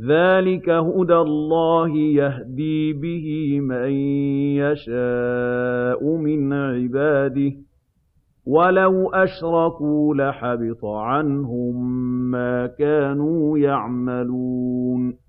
ذَٰلِكَ هُدَى اللَّهِ يَهْدِي بِهِ مَن يَشَاءُ مِنْ عِبَادِهِ ۗ وَلَوْ أَشْرَكُوا لَحَبِطَ عَنْهُم مَّا كَانُوا يَعْمَلُونَ